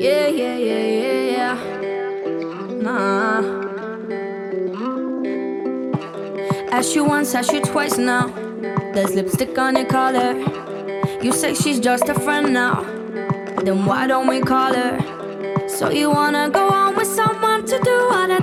yeah, yeah, yeah, yeah. yeah. Nah. Asked you once, asked you twice now. There's lipstick on your collar. You say she's just a friend now. Then why don't we call her? So you wanna go on with someone to do all the